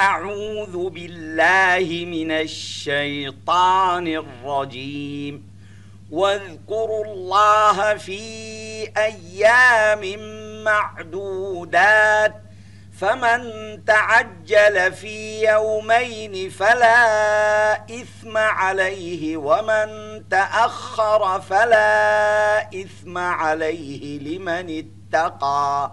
أعوذ بالله من الشيطان الرجيم. واذكروا الله في أيام معدودات فمن تعجل في يومين فلا إثم عليه ومن تأخر فلا إثم عليه لمن اتقى.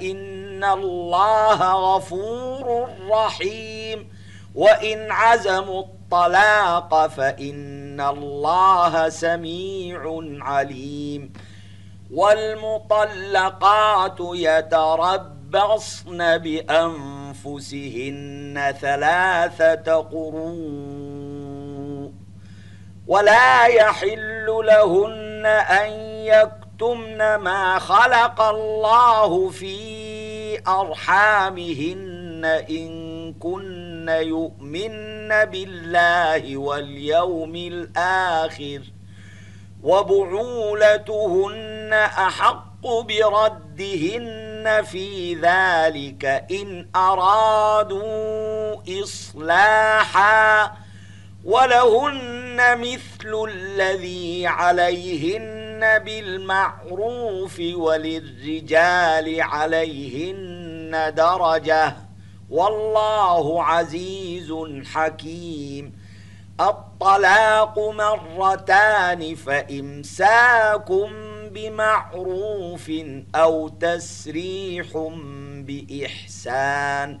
فإن الله غفور رحيم. وإن عزموا الطلاق فإن الله سميع عليم. والمطلقات يتربصن بأنفسهن ثلاثة قرون ولا يحل لهن أن يكتمن ما خلق الله في أرحامهن إن كن يؤمن بالله واليوم الآخر وبعولتهن أحق بردهن في ذلك إن أرادوا إصلاحا ولهن مثل الذي عليهن بالمعروف وللرجال عليهن درجة. والله عزيز حكيم. الطلاق مرتان فإمساكم بمعروف أو تسريح بإحسان.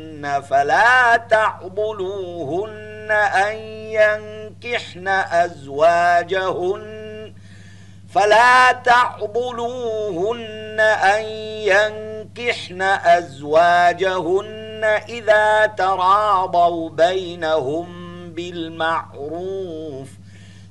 فلا تعضلوهن أن ينكحن أزواجهن فلا تعضلوهن أن ينكحن أزواجهن إذا تراضوا بينهم بالمعروف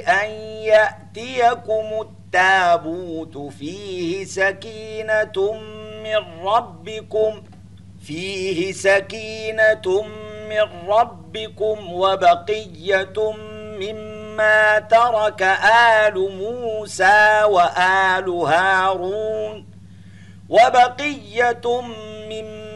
أن يأتيكم التابوت فيه سكينة من ربكم فيه سكينة من ربكم وبقية مما ترك آل موسى وآل هارون وبقية مما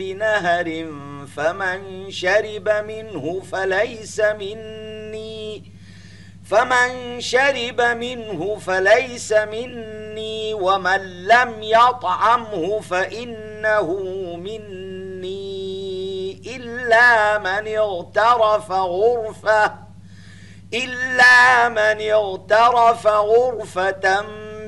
بنهر فمن شرب منه فليس مني. فمن شرب منه فليس مني ومن لم يطعمه فإنه مني. إلا من اغترف غرفة إلا من اغترف غرفة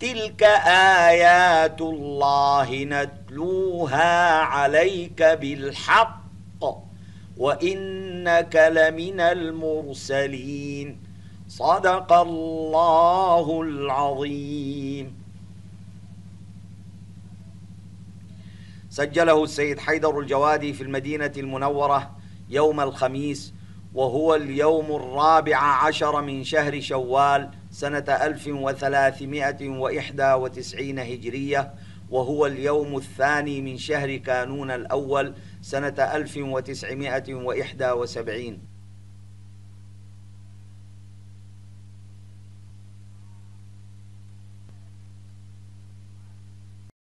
تلك آيات الله نتلوها عليك بالحق وإنك لمن المرسلين. صدق الله العظيم. سجله السيد حيدر الجوادي في المدينة المنورة يوم الخميس وهو اليوم الرابع عشر من شهر شوال سنة 1391 هجرية وهو اليوم الثاني من شهر كانون الأول سنة 1971